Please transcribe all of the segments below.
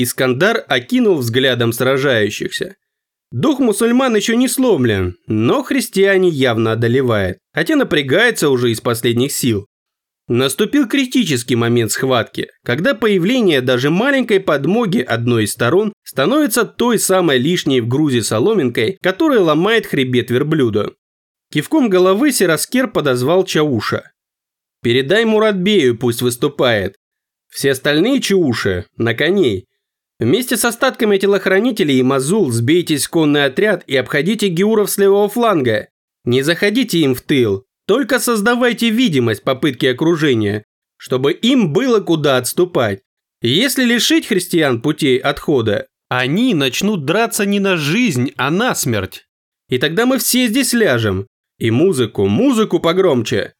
Искандар окинул взглядом сражающихся. Дух мусульман еще не сломлен, но христиане явно одолевает, хотя напрягается уже из последних сил. Наступил критический момент схватки, когда появление даже маленькой подмоги одной из сторон становится той самой лишней в грузе соломинкой, которая ломает хребет верблюда. Кивком головы Сираскер подозвал Чауша. «Передай Муратбею, пусть выступает. Все остальные Чауши на коней. Вместе с остатками телохранителей Мазул сбейтесь в конный отряд и обходите Геуров с левого фланга. Не заходите им в тыл, только создавайте видимость попытки окружения, чтобы им было куда отступать. Если лишить христиан путей отхода, они начнут драться не на жизнь, а на смерть. И тогда мы все здесь ляжем. И музыку, музыку погромче.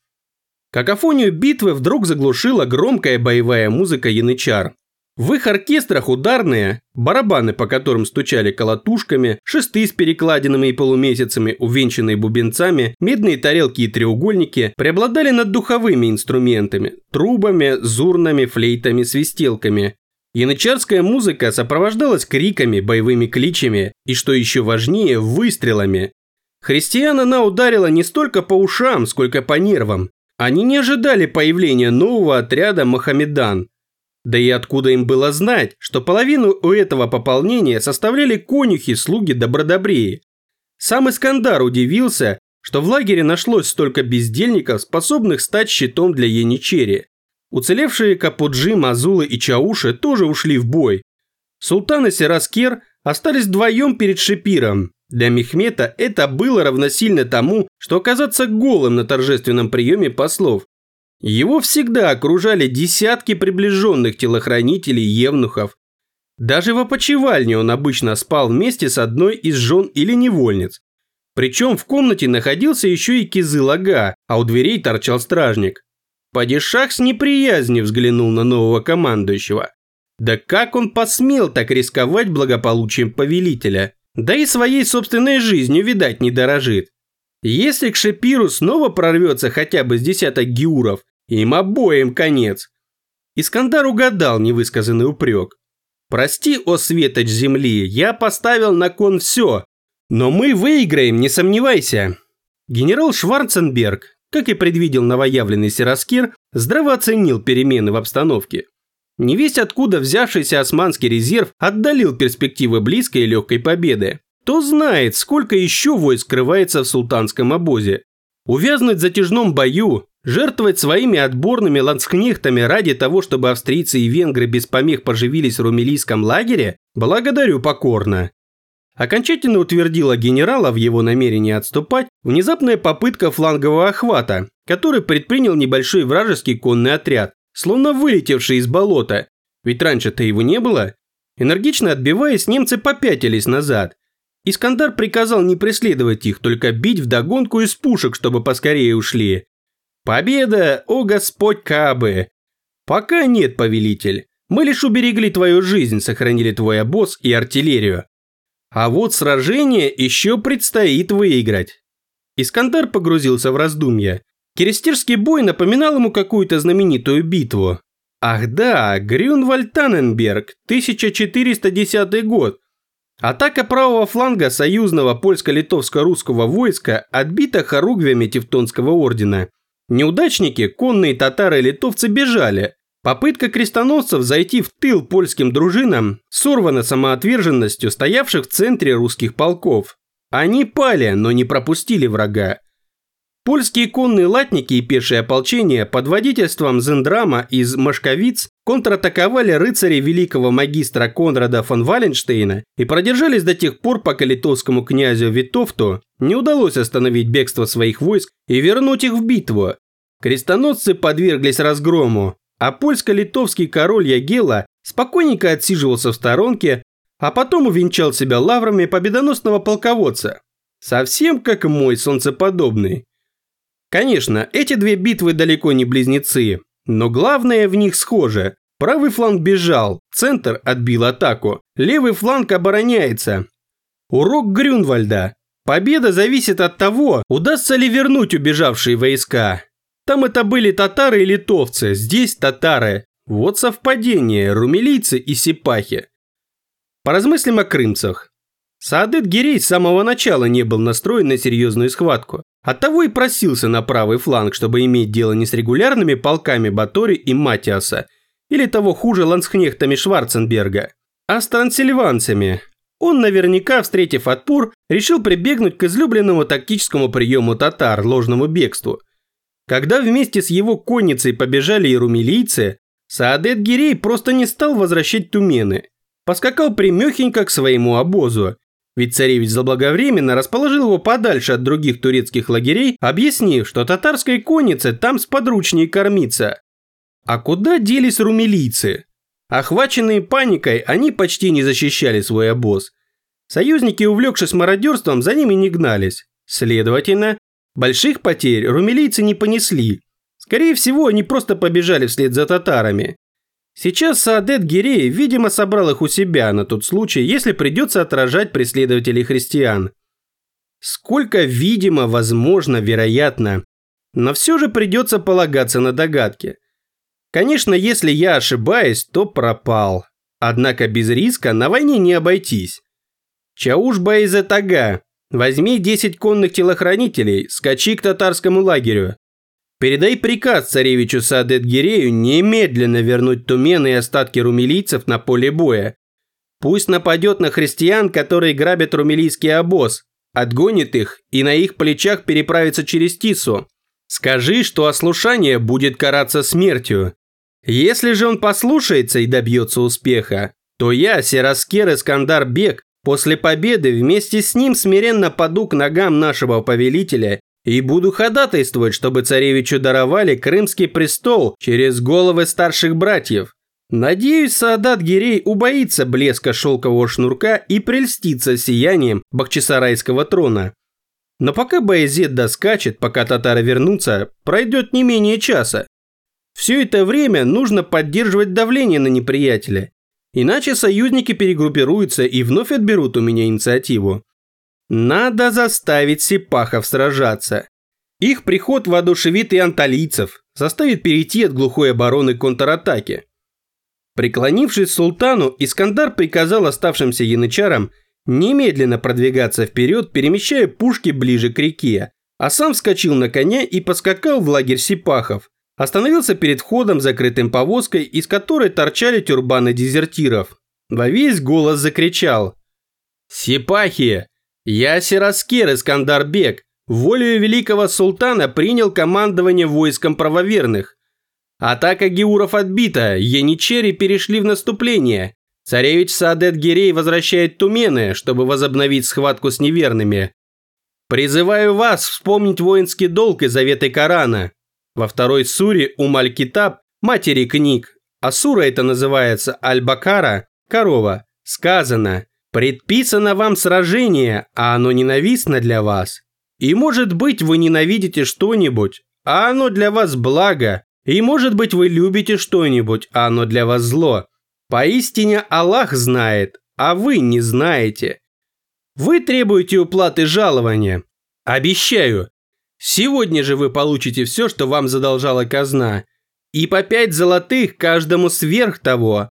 Какофонию битвы вдруг заглушила громкая боевая музыка янычар. В их оркестрах ударные, барабаны, по которым стучали колотушками, шесты с перекладинами и полумесяцами, увенчанные бубенцами, медные тарелки и треугольники преобладали над духовыми инструментами – трубами, зурнами, флейтами, свистелками. Янычарская музыка сопровождалась криками, боевыми кличами и, что еще важнее, выстрелами. Христиан она ударила не столько по ушам, сколько по нервам. Они не ожидали появления нового отряда Мохамедан – да и откуда им было знать, что половину у этого пополнения составляли конюхи, слуги добродобреи. Сам Искандар удивился, что в лагере нашлось столько бездельников, способных стать щитом для Яничери. Уцелевшие Капуджи, Мазулы и Чауши тоже ушли в бой. Султан и Сераскер остались вдвоем перед Шипиром. Для Мехмета это было равносильно тому, что оказаться голым на торжественном приеме послов, его всегда окружали десятки приближенных телохранителей евнухов. Даже в опочивальне он обычно спал вместе с одной из жен или невольниц. Причем в комнате находился еще и кизы-лага, а у дверей торчал стражник. Падишах с неприязнью взглянул на нового командующего. Да как он посмел так рисковать благополучием повелителя? Да и своей собственной жизнью, видать, не дорожит. Если к Шепиру снова прорвется хотя бы с десяток гиуров, им обоим конец. Искандар угадал невысказанный упрек. «Прости, о светоч земли, я поставил на кон все, но мы выиграем, не сомневайся». Генерал Шварценберг, как и предвидел новоявленный Сираскир, здраво оценил перемены в обстановке. Не весь откуда взявшийся османский резерв отдалил перспективы близкой и легкой победы. Кто знает, сколько еще войск скрывается в султанском обозе. Увязнуть в затяжном бою, жертвовать своими отборными ланскнехтами ради того, чтобы австрийцы и венгры без помех поживились в румелийском лагере, благодарю покорно. Окончательно утвердила генерала в его намерении отступать внезапная попытка флангового охвата, который предпринял небольшой вражеский конный отряд, словно вылетевший из болота, ведь раньше-то его не было. Энергично отбиваясь, немцы попятились назад, Искандар приказал не преследовать их, только бить вдогонку из пушек, чтобы поскорее ушли. Победа, о Господь Кабы! Пока нет, повелитель. Мы лишь уберегли твою жизнь, сохранили твой обоз и артиллерию. А вот сражение еще предстоит выиграть. Искандар погрузился в раздумья. Керестирский бой напоминал ему какую-то знаменитую битву. Ах да, Грюнвальд-Таненберг, 1410 год. Атака правого фланга союзного польско-литовско-русского войска отбита хоругвями Тевтонского ордена. Неудачники, конные татары и литовцы бежали. Попытка крестоносцев зайти в тыл польским дружинам сорвана самоотверженностью стоявших в центре русских полков. Они пали, но не пропустили врага. Польские конные латники и пешие ополчения под водительством Зендрама из Машковиц контратаковали рыцари великого магистра Конрада фон Валенштейна и продержались до тех пор, пока литовскому князю Витовту не удалось остановить бегство своих войск и вернуть их в битву. Крестоносцы подверглись разгрому, а польско-литовский король Ягела спокойненько отсиживался в сторонке, а потом увенчал себя лаврами победоносного полководца. Совсем как мой солнцеподобный. Конечно, эти две битвы далеко не близнецы, но главное в них схоже. Правый фланг бежал, центр отбил атаку, левый фланг обороняется. Урок Грюнвальда. Победа зависит от того, удастся ли вернуть убежавшие войска. Там это были татары и литовцы, здесь татары. Вот совпадение, румелийцы и сипахи. Поразмыслим о крымцах. Саадет Гирей с самого начала не был настроен на серьезную схватку. Оттого и просился на правый фланг, чтобы иметь дело не с регулярными полками Батори и Матиаса, или того хуже ланскнехтами Шварценберга, а с трансильванцами. Он наверняка, встретив отпор, решил прибегнуть к излюбленному тактическому приему татар – ложному бегству. Когда вместе с его конницей побежали и румилийцы, Саадет Гирей просто не стал возвращать тумены. Поскакал примехенько к своему обозу ведь царевич заблаговременно расположил его подальше от других турецких лагерей, объяснив, что татарской коннице там сподручнее кормиться. А куда делись румелийцы? Охваченные паникой, они почти не защищали свой обоз. Союзники, увлекшись мародерством, за ними не гнались. Следовательно, больших потерь румелийцы не понесли. Скорее всего, они просто побежали вслед за татарами. Сейчас Саадет Гирей, видимо, собрал их у себя на тот случай, если придется отражать преследователей христиан. Сколько, видимо, возможно, вероятно. Но все же придется полагаться на догадки. Конечно, если я ошибаюсь, то пропал. Однако без риска на войне не обойтись. Чауш Баизетага, возьми 10 конных телохранителей, скачи к татарскому лагерю. Передай приказ царевичу Саадет-Гирею немедленно вернуть тумены и остатки румелийцев на поле боя. Пусть нападет на христиан, которые грабят румелийский обоз, отгонит их и на их плечах переправится через Тису. Скажи, что ослушание будет караться смертью. Если же он послушается и добьется успеха, то я, Сераскер Искандар Бек, после победы вместе с ним смиренно паду к ногам нашего повелителя и буду ходатайствовать, чтобы царевичу даровали крымский престол через головы старших братьев. Надеюсь, Саадат Гирей убоится блеска шелкового шнурка и прельстится сиянием бахчисарайского трона. Но пока Баязет доскачет, пока татары вернутся, пройдет не менее часа. Все это время нужно поддерживать давление на неприятеля. Иначе союзники перегруппируются и вновь отберут у меня инициативу. Надо заставить сипахов сражаться. Их приход воодушевит и анталийцев, заставит перейти от глухой обороны к контратаке. Преклонившись султану, Искандар приказал оставшимся янычарам немедленно продвигаться вперед, перемещая пушки ближе к реке, а сам вскочил на коня и поскакал в лагерь сипахов. Остановился перед входом, закрытым повозкой, из которой торчали тюрбаны дезертиров. Во весь голос закричал «Сипахи! Я Сираскер Искандарбек, волею великого султана принял командование войском правоверных. Атака геуров отбита, яничери перешли в наступление. Царевич Саадет Гирей возвращает Тумены, чтобы возобновить схватку с неверными. Призываю вас вспомнить воинский долг и заветы Корана. Во второй суре Умаль-Китаб, матери книг, а сура это называется Аль-Бакара, корова, сказано – Предписано вам сражение, а оно ненавистно для вас. И может быть вы ненавидите что-нибудь, а оно для вас благо. И может быть вы любите что-нибудь, а оно для вас зло. Поистине Аллах знает, а вы не знаете. Вы требуете уплаты жалования. Обещаю, сегодня же вы получите все, что вам задолжала казна. И по пять золотых каждому сверх того.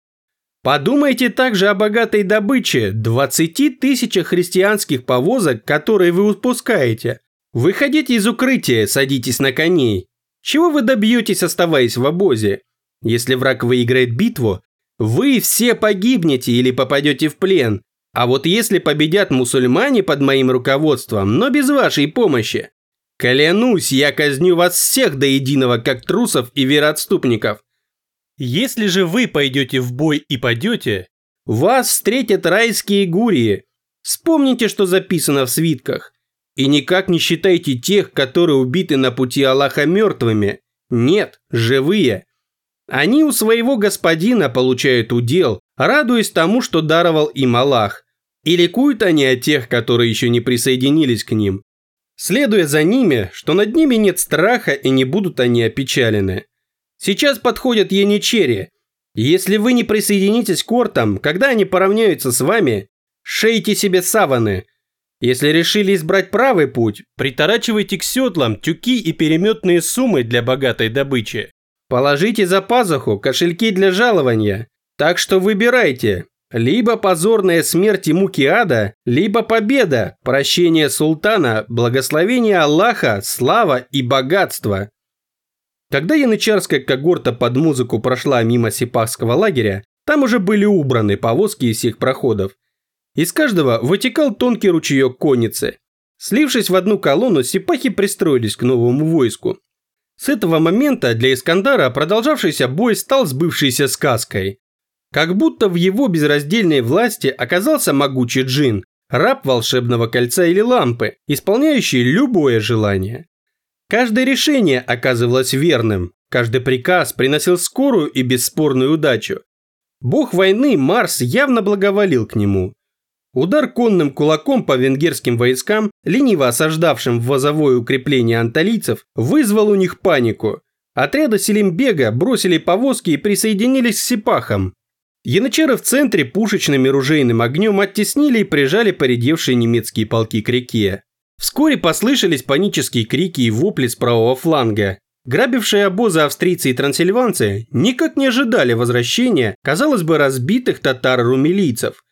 Подумайте также о богатой добыче, 20 тысячах христианских повозок, которые вы упускаете. Выходите из укрытия, садитесь на коней. Чего вы добьетесь, оставаясь в обозе? Если враг выиграет битву, вы все погибнете или попадете в плен. А вот если победят мусульмане под моим руководством, но без вашей помощи, клянусь, я казню вас всех до единого, как трусов и вероотступников. Если же вы пойдете в бой и падете, вас встретят райские гурии. Вспомните, что записано в свитках. И никак не считайте тех, которые убиты на пути Аллаха мертвыми. Нет, живые. Они у своего господина получают удел, радуясь тому, что даровал им Аллах. И ликуют они о тех, которые еще не присоединились к ним. Следуя за ними, что над ними нет страха и не будут они опечалены. Сейчас подходят яничери. Если вы не присоединитесь к ортам, когда они поравняются с вами, шейте себе саваны. Если решили избрать правый путь, приторачивайте к седлам тюки и переметные суммы для богатой добычи. Положите за пазуху кошельки для жалования. Так что выбирайте. Либо позорная смерть и муки ада, либо победа, прощение султана, благословение Аллаха, слава и богатство. Когда янычарская когорта под музыку прошла мимо сипахского лагеря, там уже были убраны повозки из всех проходов. Из каждого вытекал тонкий ручеек конницы. Слившись в одну колонну, сипахи пристроились к новому войску. С этого момента для Искандара продолжавшийся бой стал сбывшейся сказкой. Как будто в его безраздельной власти оказался могучий джин, раб волшебного кольца или лампы, исполняющий любое желание. Каждое решение оказывалось верным, каждый приказ приносил скорую и бесспорную удачу. Бог войны Марс явно благоволил к нему. Удар конным кулаком по венгерским войскам, лениво осаждавшим возовое укрепление анталийцев, вызвал у них панику. Отряды Селимбега бросили повозки и присоединились к сипахам. Янычары в центре пушечным и ружейным огнем оттеснили и прижали поредевшие немецкие полки к реке. Вскоре послышались панические крики и вопли с правого фланга. Грабившие обозы австрийцы и трансильванцы никак не ожидали возвращения, казалось бы, разбитых татар-румелийцев.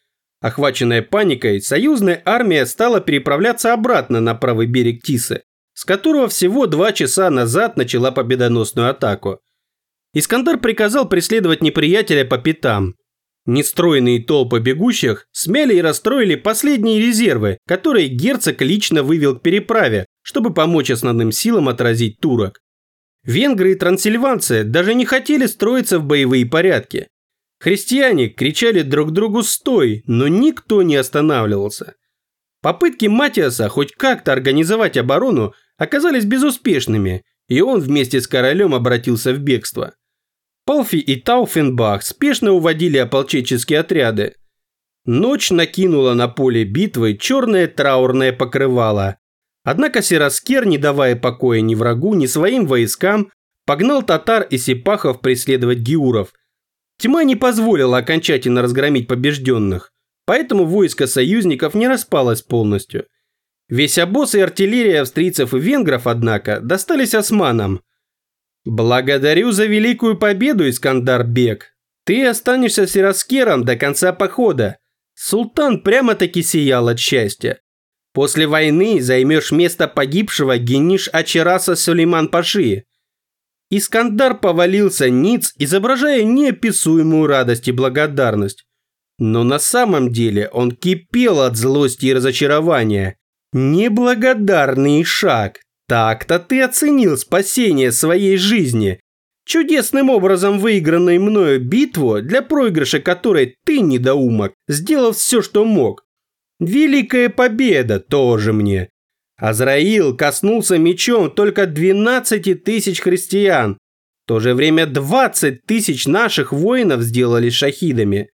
Охваченная паникой, союзная армия стала переправляться обратно на правый берег Тисы, с которого всего два часа назад начала победоносную атаку. Искандар приказал преследовать неприятеля по пятам, Нестройные толпы бегущих смяли и расстроили последние резервы, которые герцог лично вывел к переправе, чтобы помочь основным силам отразить турок. Венгры и трансильванцы даже не хотели строиться в боевые порядки. Христиане кричали друг другу «стой», но никто не останавливался. Попытки Матиаса хоть как-то организовать оборону оказались безуспешными, и он вместе с королем обратился в бегство – Палфи и Тауфенбах спешно уводили ополченческие отряды. Ночь накинула на поле битвы черное траурное покрывало. Однако Сираскер, не давая покоя ни врагу, ни своим войскам, погнал татар и сипахов преследовать гиуров. Тьма не позволила окончательно разгромить побежденных, поэтому войско союзников не распалось полностью. Весь обоз и артиллерия австрийцев и венгров, однако, достались османам – «Благодарю за великую победу, Искандар Бек. Ты останешься сираскером до конца похода». Султан прямо-таки сиял от счастья. После войны займешь место погибшего Гениш Ачераса Сулейман Паши. Искандар повалился ниц, изображая неописуемую радость и благодарность. Но на самом деле он кипел от злости и разочарования. Неблагодарный шаг. Так-то ты оценил спасение своей жизни, чудесным образом выигранной мною битву, для проигрыша которой ты, недоумок, сделал все, что мог. Великая победа тоже мне. Азраил коснулся мечом только 12 тысяч христиан. В то же время 20 тысяч наших воинов сделали шахидами.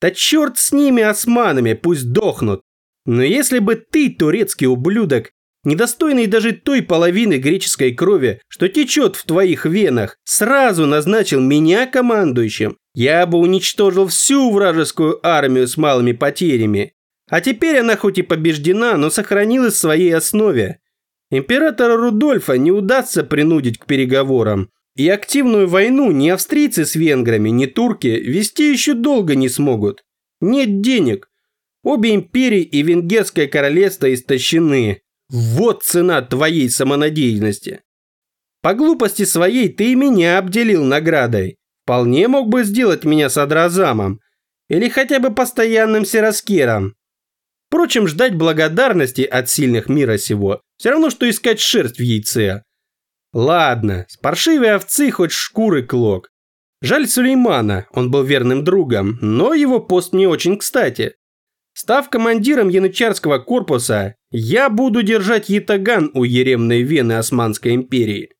Да черт с ними, османами, пусть дохнут. Но если бы ты, турецкий ублюдок, недостойный даже той половины греческой крови, что течет в твоих венах, сразу назначил меня командующим, я бы уничтожил всю вражескую армию с малыми потерями. А теперь она хоть и побеждена, но сохранилась в своей основе. Императора Рудольфа не удастся принудить к переговорам. И активную войну ни австрийцы с венграми, ни турки вести еще долго не смогут. Нет денег. Обе империи и Венгерское королевство истощены. Вот цена твоей самонадеянности. По глупости своей ты и меня обделил наградой. Вполне мог бы сделать меня садразамом. Или хотя бы постоянным сираскером. Впрочем, ждать благодарности от сильных мира сего все равно, что искать шерсть в яйце. Ладно, с паршивой овцы хоть шкуры клок. Жаль Сулеймана, он был верным другом, но его пост мне очень кстати. Став командиром янычарского корпуса, я буду держать ятаган у еремной вены Османской империи.